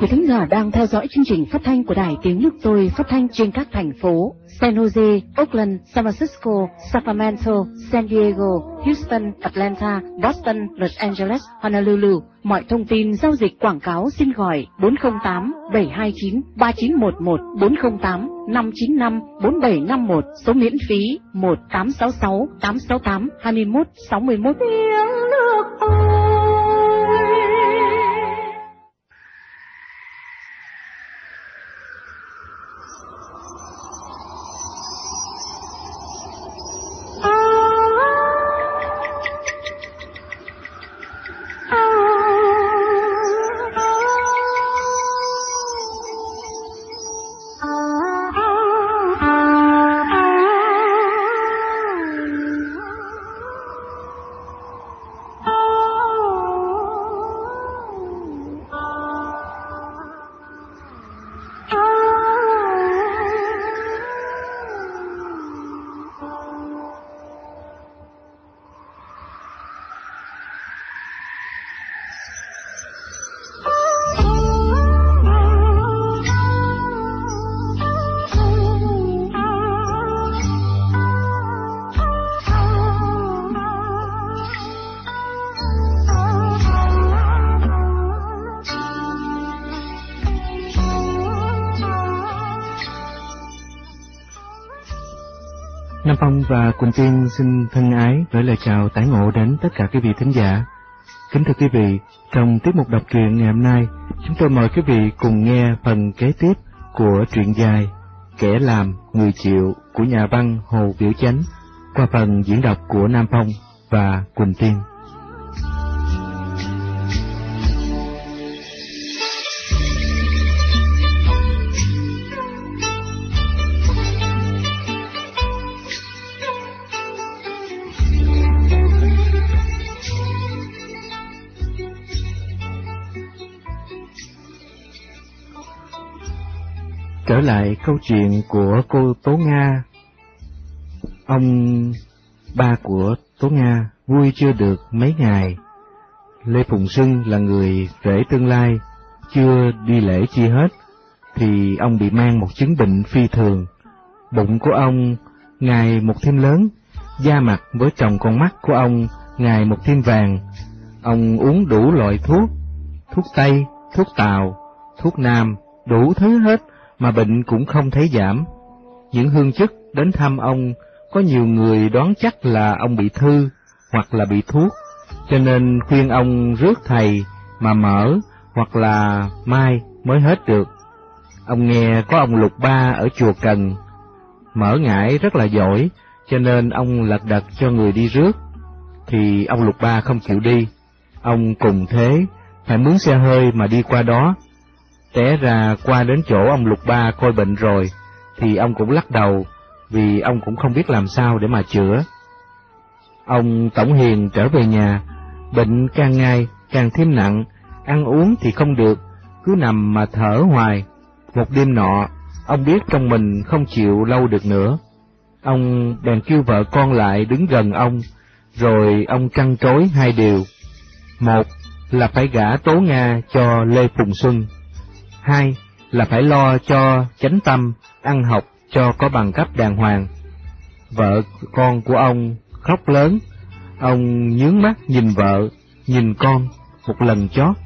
quý thính giả đang theo dõi chương trình phát thanh của Đài Tiếng Nước Tôi phát thanh trên các thành phố San Jose, Oakland, San Francisco, Sacramento, San Diego, Houston, Atlanta, Boston, Los Angeles, Honolulu. Mọi thông tin giao dịch quảng cáo xin gọi 408 729 3911 408 595 4751 số miễn phí 1866 868 21 Nam Phong và Quỳnh Tiên xin thân ái gửi lời chào tái ngộ đến tất cả quý vị thính giả. Kính thưa quý vị, trong tiết mục đọc truyện ngày hôm nay, chúng tôi mời quý vị cùng nghe phần kế tiếp của truyện dài Kẻ làm, người chịu của nhà văn Hồ Biểu Chánh qua phần diễn đọc của Nam Phong và Quỳnh Tiên. Trở lại câu chuyện của cô Tố Nga. Ông ba của Tố Nga vui chưa được mấy ngày. Lê Phùng Sưng là người rể tương lai, chưa đi lễ chi hết, thì ông bị mang một chứng bệnh phi thường. Bụng của ông ngày một thêm lớn, da mặt với tròng con mắt của ông ngày một thêm vàng. Ông uống đủ loại thuốc, thuốc Tây, thuốc Tàu, thuốc Nam, đủ thứ hết, mà bệnh cũng không thấy giảm. Những hương chức đến thăm ông, có nhiều người đoán chắc là ông bị thư hoặc là bị thuốc, cho nên khuyên ông rước thầy mà mở hoặc là mai mới hết được. Ông nghe có ông Lục Ba ở chùa Cần, mở ngải rất là giỏi, cho nên ông lật đật cho người đi rước, thì ông Lục Ba không chịu đi. Ông cùng thế, phải mướn xe hơi mà đi qua đó, Té ra qua đến chỗ ông Lục Ba coi bệnh rồi, thì ông cũng lắc đầu, vì ông cũng không biết làm sao để mà chữa. Ông Tổng Hiền trở về nhà, bệnh càng ngày càng thêm nặng, ăn uống thì không được, cứ nằm mà thở hoài. Một đêm nọ, ông biết trong mình không chịu lâu được nữa. Ông bèn kêu vợ con lại đứng gần ông, rồi ông trăn trối hai điều. Một là phải gả Tố Nga cho Lê Phùng Xuân Hai là phải lo cho chánh tâm, ăn học cho có bằng cấp đàng hoàng. Vợ con của ông khóc lớn, ông nhướng mắt nhìn vợ, nhìn con một lần chót,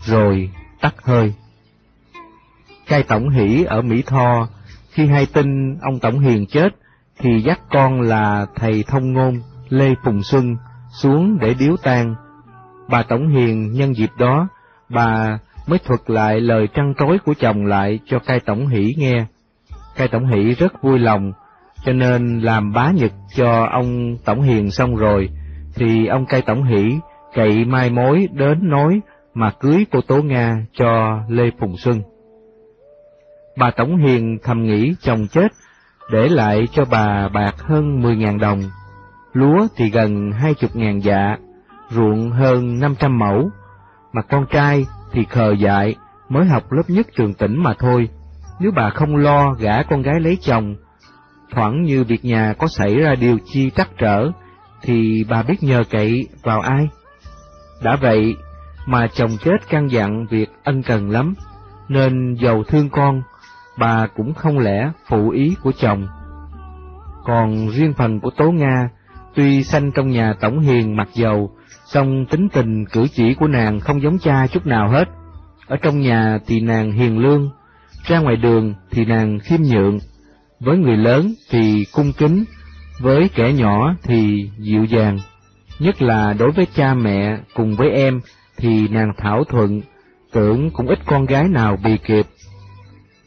rồi tắt hơi. Cai Tổng Hỷ ở Mỹ Tho, khi hay tin ông Tổng Hiền chết, thì dắt con là thầy thông ngôn Lê Phùng Xuân xuống để điếu tang. Bà Tổng Hiền nhân dịp đó, bà mới thuật lại lời trăn trối của chồng lại cho cai tổng hỷ nghe. Cai tổng hỷ rất vui lòng, cho nên làm bá nhật cho ông tổng hiền xong rồi, thì ông cai tổng hỷ cậy mai mối đến nói mà cưới cô Tố Nga cho Lê Phùng Xuân. Bà Tổng Hiền thầm nghĩ chồng chết, để lại cho bà bạc hơn mười ngàn đồng, lúa thì gần hai chục ngàn dạ, ruộng hơn năm trăm mẫu, mà con trai thì khờ dại, mới học lớp nhất trường tỉnh mà thôi. Nếu bà không lo gả con gái lấy chồng, thoảng như việc nhà có xảy ra điều chi trắc trở, thì bà biết nhờ cậy vào ai? Đã vậy, mà chồng chết căn dặn việc ân cần lắm, nên giàu thương con, bà cũng không lẽ phụ ý của chồng. Còn riêng phần của Tố Nga, tuy sanh trong nhà tổng hiền mặc dầu, song tính tình cử chỉ của nàng không giống cha chút nào hết. Ở trong nhà thì nàng hiền lương, ra ngoài đường thì nàng khiêm nhượng, với người lớn thì cung kính, với kẻ nhỏ thì dịu dàng, nhất là đối với cha mẹ cùng với em thì nàng thảo thuận, tưởng cũng ít con gái nào bị kịp.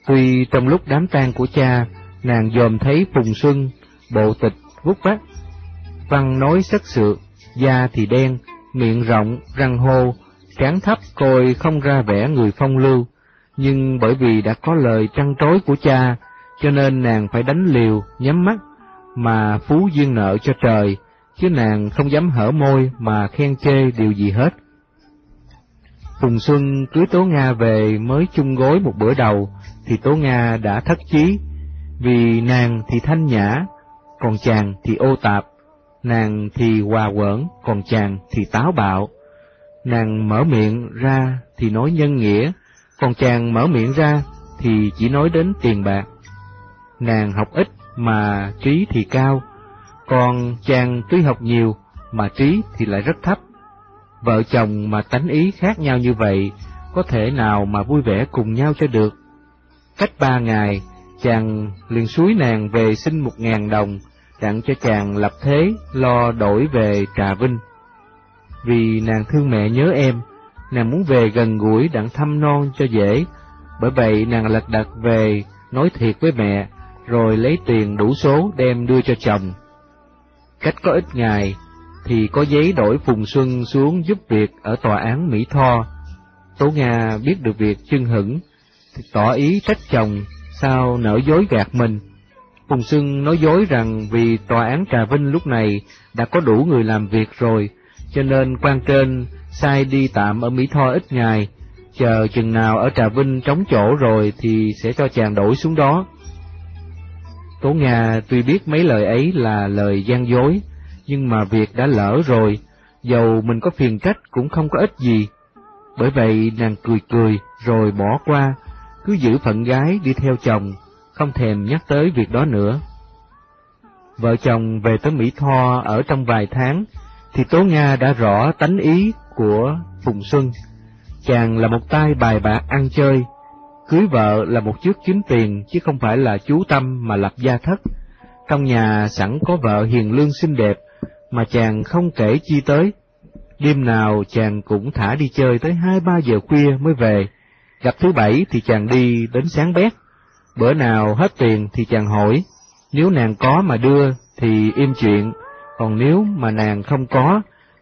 Tuy trong lúc đám tang của cha, nàng dòm thấy Phùng Xuân, bộ tịch vút vắt, văn nói sắc sược, da thì đen, miệng rộng, răng hô, trán thấp coi không ra vẻ người phong lưu, nhưng bởi vì đã có lời trăn trối của cha, cho nên nàng phải đánh liều, nhắm mắt, mà phú duyên nợ cho trời, chứ nàng không dám hở môi mà khen chê điều gì hết. Phùng Xuân cưới Tố Nga về mới chung gối một bữa đầu, thì Tố Nga đã thất chí, vì nàng thì thanh nhã, còn chàng thì ô tạp, nàng thì hòa quẩn, còn chàng thì táo bạo. Nàng mở miệng ra thì nói nhân nghĩa, còn chàng mở miệng ra thì chỉ nói đến tiền bạc. Nàng học ít mà trí thì cao, còn chàng tuy học nhiều mà trí thì lại rất thấp. Vợ chồng mà tánh ý khác nhau như vậy, có thể nào mà vui vẻ cùng nhau cho được. Cách ba ngày, chàng liền suối nàng về xin một ngàn đồng, tặng cho chàng lập thế lo đổi về Trà Vinh. Vì nàng thương mẹ nhớ em, nàng muốn về gần gũi đặng thăm non cho dễ, bởi vậy nàng lật đật về nói thiệt với mẹ, rồi lấy tiền đủ số đem đưa cho chồng. Cách có ít ngày, thì có giấy đổi Phùng Xuân xuống giúp việc ở tòa án Mỹ Tho. Tố Nga biết được việc chân hững, thì tỏ ý trách chồng sao nỡ dối gạt mình. Phùng Sương nói dối rằng vì tòa án Trà Vinh lúc này đã có đủ người làm việc rồi, cho nên quan trên sai đi tạm ở Mỹ Tho ít ngày, chờ chừng nào ở Trà Vinh trống chỗ rồi thì sẽ cho chàng đổi xuống đó. Tố Nga tuy biết mấy lời ấy là lời gian dối, nhưng mà việc đã lỡ rồi, dầu mình có phiền trách cũng không có ích gì. Bởi vậy nàng cười cười rồi bỏ qua, cứ giữ phận gái đi theo chồng, không thèm nhắc tới việc đó nữa. Vợ chồng về tới Mỹ Tho ở trong vài tháng, thì Tố Nga đã rõ tánh ý của Phùng Xuân. Chàng là một tay bài bạc ăn chơi, cưới vợ là một chiếc kiếm tiền chứ không phải là chú tâm mà lập gia thất. Trong nhà sẵn có vợ hiền lương xinh đẹp, mà chàng không kể chi tới. Đêm nào chàng cũng thả đi chơi tới hai ba giờ khuya mới về, gặp thứ bảy thì chàng đi đến sáng bét, bữa nào hết tiền thì chàng hỏi, nếu nàng có mà đưa thì im chuyện, còn nếu mà nàng không có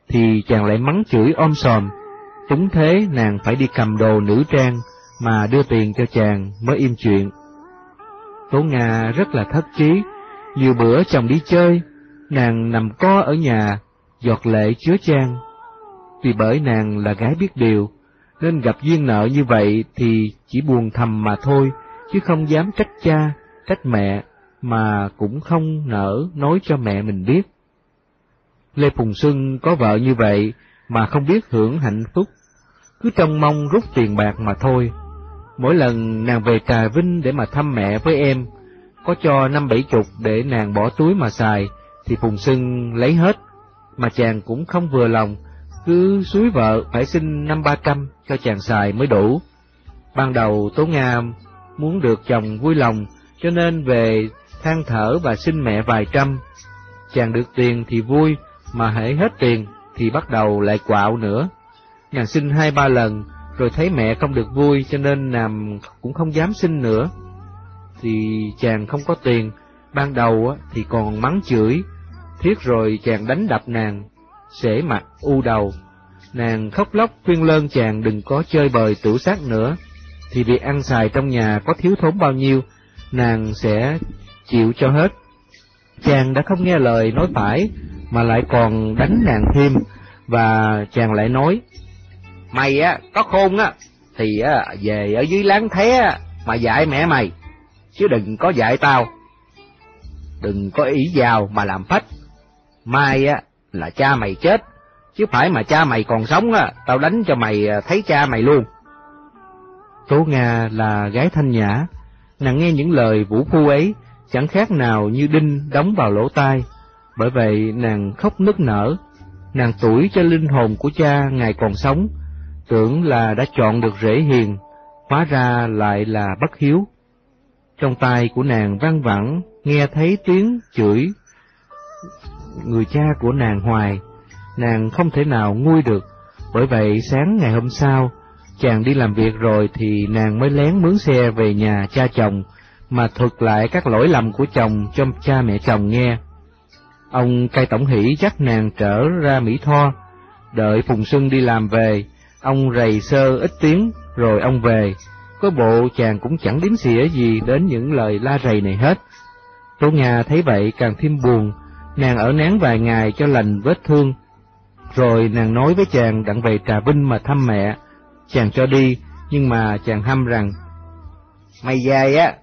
thì chàng lại mắng chửi om sòm, đúng thế nàng phải đi cầm đồ nữ trang mà đưa tiền cho chàng mới im chuyện. Tố Nga rất là thất trí, nhiều bữa chồng đi chơi, nàng nằm co ở nhà, giọt lệ chứa chan. Vì bởi nàng là gái biết điều, nên gặp duyên nợ như vậy thì chỉ buồn thầm mà thôi, chứ không dám trách cha, trách mẹ, mà cũng không nỡ nói cho mẹ mình biết. Lê Phùng Xuân có vợ như vậy mà không biết hưởng hạnh phúc, cứ trông mong rút tiền bạc mà thôi. Mỗi lần nàng về Trà Vinh để mà thăm mẹ với em, có cho năm bảy chục để nàng bỏ túi mà xài, thì Phùng Xuân lấy hết, mà chàng cũng không vừa lòng, cứ suối vợ phải xin năm ba trăm cho chàng xài mới đủ. Ban đầu Tố Nga muốn được chồng vui lòng, cho nên về than thở và xin mẹ vài trăm. Chàng được tiền thì vui, mà hãy hết tiền thì bắt đầu lại quạo nữa. Nàng xin hai ba lần, rồi thấy mẹ không được vui cho nên nàng cũng không dám xin nữa. Thì chàng không có tiền, ban đầu thì còn mắng chửi, thiết rồi chàng đánh đập nàng, sể mặt u đầu. Nàng khóc lóc khuyên lơn chàng đừng có chơi bời tử sát nữa, thì việc ăn xài trong nhà có thiếu thốn bao nhiêu, nàng sẽ chịu cho hết. Chàng đã không nghe lời nói phải, mà lại còn đánh nàng thêm, và chàng lại nói, Mày á, có khôn á, thì á, về ở dưới láng thế á, mà dạy mẹ mày, chứ đừng có dạy tao. Đừng có ý vào mà làm phách. Mai á, là cha mày chết, chứ phải mà cha mày còn sống á, tao đánh cho mày à, thấy cha mày luôn. Tố Nga là gái thanh nhã, nàng nghe những lời vũ phu ấy chẳng khác nào như đinh đóng vào lỗ tai, bởi vậy nàng khóc nức nở, nàng tuổi cho linh hồn của cha ngày còn sống, tưởng là đã chọn được rễ hiền, hóa ra lại là bất hiếu. Trong tai của nàng vang vẳng, nghe thấy tiếng chửi người cha của nàng hoài, nàng không thể nào nguôi được, bởi vậy sáng ngày hôm sau, chàng đi làm việc rồi thì nàng mới lén mướn xe về nhà cha chồng, mà thuật lại các lỗi lầm của chồng cho cha mẹ chồng nghe. Ông cai tổng hỷ dắt nàng trở ra Mỹ Tho, đợi Phùng Xuân đi làm về, ông rầy sơ ít tiếng, rồi ông về. Có bộ chàng cũng chẳng đếm xỉa gì đến những lời la rầy này hết. Tố Nga thấy vậy càng thêm buồn, nàng ở nén vài ngày cho lành vết thương. Rồi nàng nói với chàng đặng về Trà Vinh mà thăm mẹ. Chàng cho đi, nhưng mà chàng hăm rằng, Mày về á,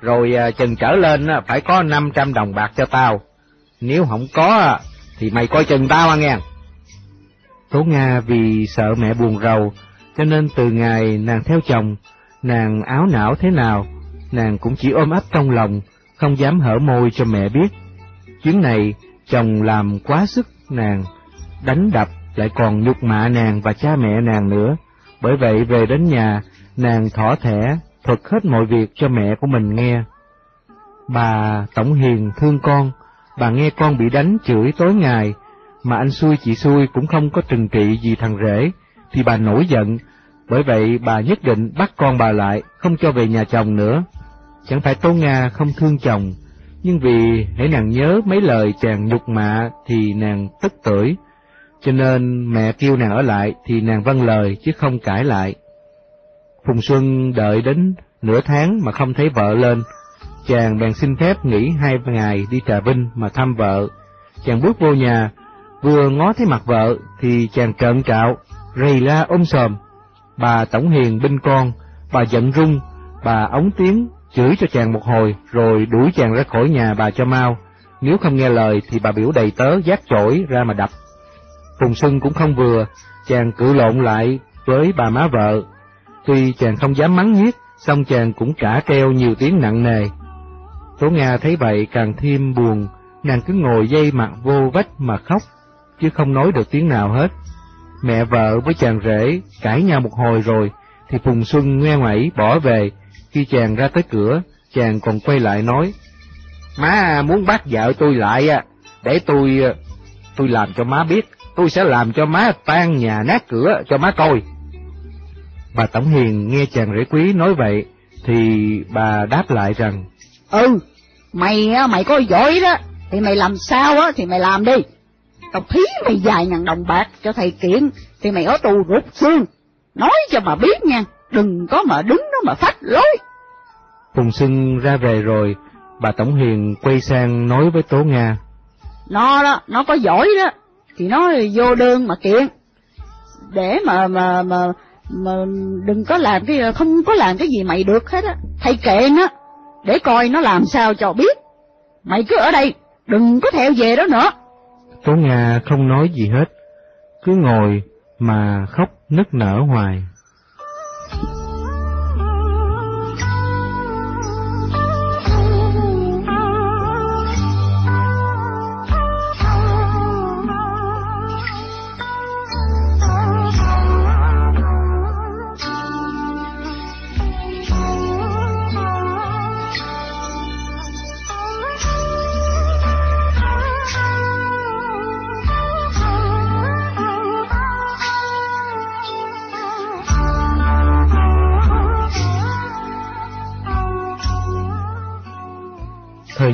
rồi à, chừng trở lên á, phải có năm trăm đồng bạc cho tao. Nếu không có, thì mày coi chừng tao à nghe. Tố Nga vì sợ mẹ buồn rầu, cho nên từ ngày nàng theo chồng, nàng áo não thế nào, nàng cũng chỉ ôm ấp trong lòng, không dám hở môi cho mẹ biết. Chuyến này, chồng làm quá sức nàng, đánh đập lại còn nhục mạ nàng và cha mẹ nàng nữa. Bởi vậy về đến nhà, nàng thỏ thẻ, thuật hết mọi việc cho mẹ của mình nghe. Bà Tổng Hiền thương con, bà nghe con bị đánh chửi tối ngày, mà anh xui chị xui cũng không có trừng trị gì thằng rể, thì bà nổi giận, bởi vậy bà nhất định bắt con bà lại, không cho về nhà chồng nữa. Chẳng phải Tố Nga không thương chồng, nhưng vì hãy nàng nhớ mấy lời chàng nhục mạ thì nàng tức tưởi, cho nên mẹ kêu nàng ở lại thì nàng vâng lời chứ không cãi lại. Phùng Xuân đợi đến nửa tháng mà không thấy vợ lên, chàng bèn xin phép nghỉ hai ngày đi Trà Vinh mà thăm vợ. Chàng bước vô nhà, vừa ngó thấy mặt vợ thì chàng trợn trạo, rầy la ôm sòm. Bà Tổng Hiền binh con, bà giận rung, bà ống tiếng chửi cho chàng một hồi rồi đuổi chàng ra khỏi nhà bà cho mau. Nếu không nghe lời thì bà biểu đầy tớ giác chổi ra mà đập. Phùng Xuân cũng không vừa, chàng cự lộn lại với bà má vợ. Tuy chàng không dám mắng nhiếc, song chàng cũng trả keo nhiều tiếng nặng nề. Tố Nga thấy vậy càng thêm buồn, nàng cứ ngồi dây mặt vô vách mà khóc, chứ không nói được tiếng nào hết. Mẹ vợ với chàng rể cãi nhau một hồi rồi, thì Phùng Xuân nghe ngoảy bỏ về, khi chàng ra tới cửa, chàng còn quay lại nói, Má muốn bắt vợ tôi lại, à, để tôi à, tôi làm cho má biết, tôi sẽ làm cho má tan nhà nát cửa cho má coi. Bà Tổng Hiền nghe chàng rể quý nói vậy, thì bà đáp lại rằng, Ừ, mày mày có giỏi đó, thì mày làm sao á thì mày làm đi. Tao thí mày vài ngàn đồng bạc cho thầy kiện, thì mày ở tù rụt xương. Nói cho mà biết nha, đừng có mà đứng đó mà phát lối. Phùng Xuân ra về rồi, bà Tổng Hiền quay sang nói với Tố Nga. Nó đó, nó có giỏi đó, thì nó vô đơn mà kiện. Để mà mà mà mà đừng có làm cái không có làm cái gì mày được hết á. Thầy kệ á, để coi nó làm sao cho biết. Mày cứ ở đây, đừng có theo về đó nữa. Tố Nga không nói gì hết, cứ ngồi mà khóc nức nở hoài.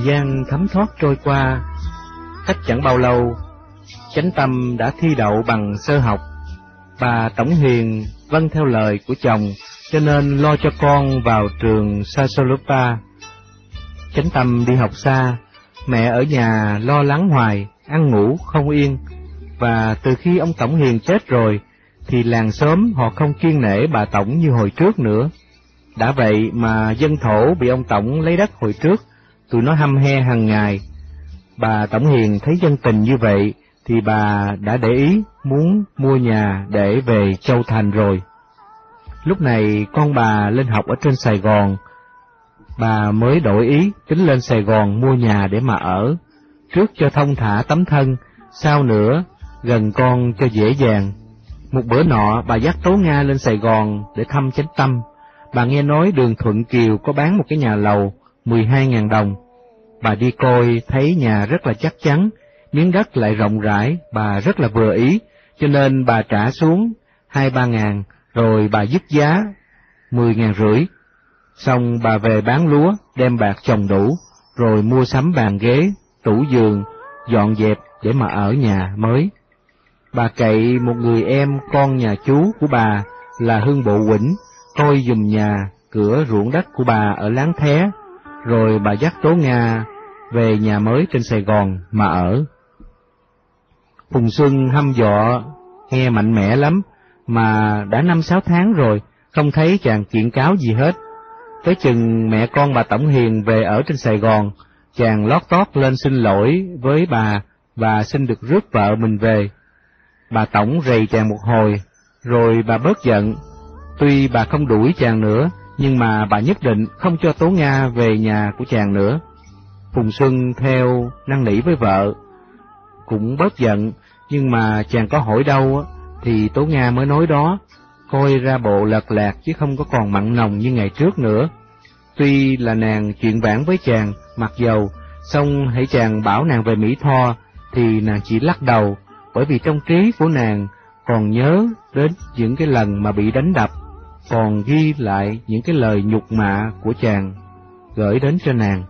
Gian thấm thoát trôi qua, cách chẳng bao lâu, chánh tâm đã thi đậu bằng sơ học. Bà Tổng Hiền vâng theo lời của chồng, cho nên lo cho con vào trường Sasolupa. Chánh tâm đi học xa, mẹ ở nhà lo lắng hoài, ăn ngủ không yên, và từ khi ông Tổng Hiền chết rồi, thì làng xóm họ không kiên nể bà Tổng như hồi trước nữa. Đã vậy mà dân thổ bị ông Tổng lấy đất hồi trước, tụi nó hăm he hàng ngày. Bà Tổng Hiền thấy dân tình như vậy, thì bà đã để ý muốn mua nhà để về Châu Thành rồi. Lúc này con bà lên học ở trên Sài Gòn, bà mới đổi ý tính lên Sài Gòn mua nhà để mà ở, trước cho thông thả tấm thân, sau nữa gần con cho dễ dàng. Một bữa nọ bà dắt Tố Nga lên Sài Gòn để thăm chánh tâm, bà nghe nói đường Thuận Kiều có bán một cái nhà lầu 12.000 đồng. Bà đi coi thấy nhà rất là chắc chắn, miếng đất lại rộng rãi, bà rất là vừa ý, cho nên bà trả xuống hai ba ngàn, rồi bà dứt giá mười ngàn rưỡi. Xong bà về bán lúa, đem bạc trồng đủ, rồi mua sắm bàn ghế, tủ giường, dọn dẹp để mà ở nhà mới. Bà cậy một người em con nhà chú của bà là Hương Bộ Quỳnh, coi dùm nhà, cửa ruộng đất của bà ở Láng Thé, rồi bà dắt Tố Nga về nhà mới trên Sài Gòn mà ở. Phùng Xuân hăm dọ, nghe mạnh mẽ lắm, mà đã năm sáu tháng rồi, không thấy chàng kiện cáo gì hết. Tới chừng mẹ con bà Tổng Hiền về ở trên Sài Gòn, chàng lót tót lên xin lỗi với bà và xin được rước vợ mình về. Bà Tổng rầy chàng một hồi, rồi bà bớt giận. Tuy bà không đuổi chàng nữa, nhưng mà bà nhất định không cho Tố Nga về nhà của chàng nữa. Phùng Xuân theo năn nỉ với vợ, cũng bớt giận, nhưng mà chàng có hỏi đâu thì Tố Nga mới nói đó, coi ra bộ lật lạc chứ không có còn mặn nồng như ngày trước nữa. Tuy là nàng chuyện vãn với chàng, mặc dầu, xong hãy chàng bảo nàng về Mỹ Tho, thì nàng chỉ lắc đầu, bởi vì trong trí của nàng còn nhớ đến những cái lần mà bị đánh đập, còn ghi lại những cái lời nhục mạ của chàng gửi đến cho nàng.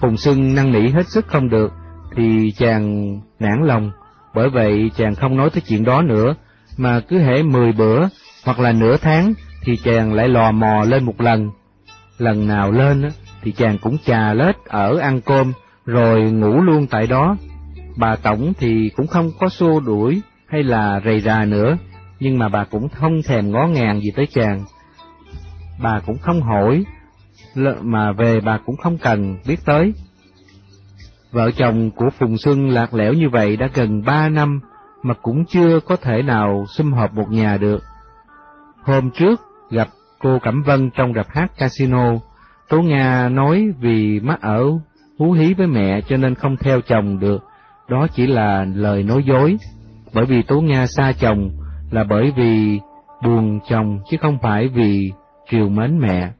Phùng Sưng năn nỉ hết sức không được, thì chàng nản lòng, bởi vậy chàng không nói tới chuyện đó nữa, mà cứ hễ mười bữa hoặc là nửa tháng thì chàng lại lò mò lên một lần. Lần nào lên thì chàng cũng chà lết ở ăn cơm rồi ngủ luôn tại đó. Bà Tổng thì cũng không có xua đuổi hay là rầy rà nữa, nhưng mà bà cũng không thèm ngó ngàng gì tới chàng. Bà cũng không hỏi, mà về bà cũng không cần biết tới. Vợ chồng của Phùng Xuân lạc lẽo như vậy đã gần ba năm mà cũng chưa có thể nào xâm hợp một nhà được. Hôm trước gặp cô Cẩm Vân trong rạp hát casino, Tố Nga nói vì mắc ở hú hí với mẹ cho nên không theo chồng được, đó chỉ là lời nói dối, bởi vì Tố Nga xa chồng là bởi vì buồn chồng chứ không phải vì triều mến mẹ.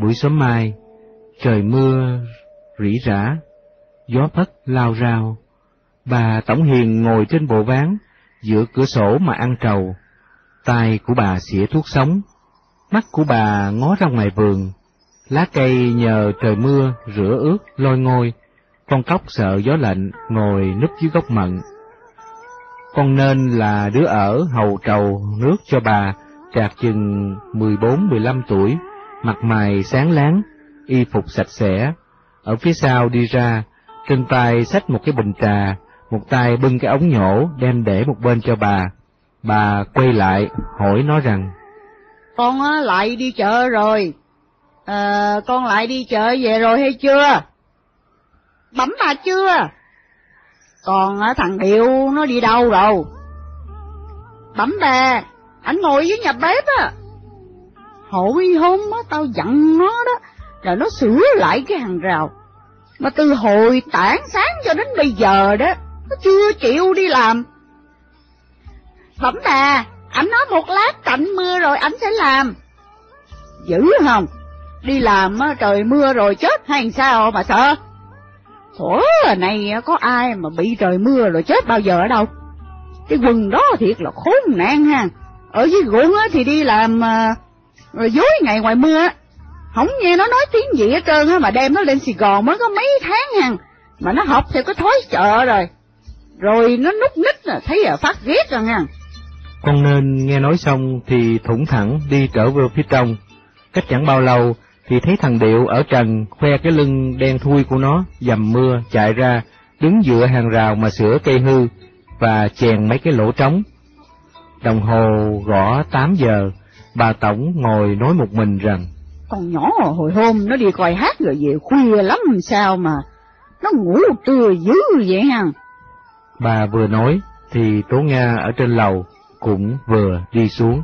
Buổi sớm mai, trời mưa rỉ rả, gió phất lao rao. Bà Tổng Hiền ngồi trên bộ ván, giữa cửa sổ mà ăn trầu. tay của bà xỉa thuốc sống, mắt của bà ngó ra ngoài vườn. Lá cây nhờ trời mưa rửa ướt lôi ngôi, con cóc sợ gió lạnh ngồi núp dưới gốc mận. Con nên là đứa ở hầu trầu nước cho bà, trạc chừng mười bốn mười lăm tuổi, mặt mày sáng láng, y phục sạch sẽ. Ở phía sau đi ra, trên tay xách một cái bình trà, một tay bưng cái ống nhổ đem để một bên cho bà. Bà quay lại hỏi nó rằng, Con lại đi chợ rồi, à, con lại đi chợ về rồi hay chưa? Bấm bà chưa? Còn à, thằng Điệu nó đi đâu rồi? Bấm bè, anh ngồi dưới nhà bếp á. Hồi hôm á, tao giận nó đó, là nó sửa lại cái hàng rào mà từ hồi tảng sáng cho đến bây giờ đó, nó chưa chịu đi làm. Bẩm bè, anh nói một lát cạnh mưa rồi anh sẽ làm. Dữ không? Đi làm trời mưa rồi chết hay sao mà sợ? Thổ này có ai mà bị trời mưa rồi chết bao giờ ở đâu? Cái quần đó thiệt là khốn nạn ha. Ở dưới ruộng thì đi làm à, rồi dối ngày ngoài mưa không nghe nó nói tiếng gì hết trơn á, mà đem nó lên Sài Gòn mới có mấy tháng ha mà nó học theo cái thói chợ rồi. Rồi nó nút nít là thấy là phát ghét rồi nha. Con nên nghe nói xong thì thủng thẳng đi trở về phía trong. Cách chẳng bao lâu thì thấy thằng Điệu ở trần khoe cái lưng đen thui của nó, dầm mưa chạy ra, đứng dựa hàng rào mà sửa cây hư và chèn mấy cái lỗ trống. Đồng hồ gõ tám giờ, bà Tổng ngồi nói một mình rằng con nhỏ hồi hôm nó đi coi hát rồi về khuya lắm sao mà nó ngủ trưa dữ vậy hả? Bà vừa nói thì Tố Nga ở trên lầu cũng vừa đi xuống.